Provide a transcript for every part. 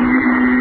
Thank you.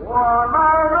我们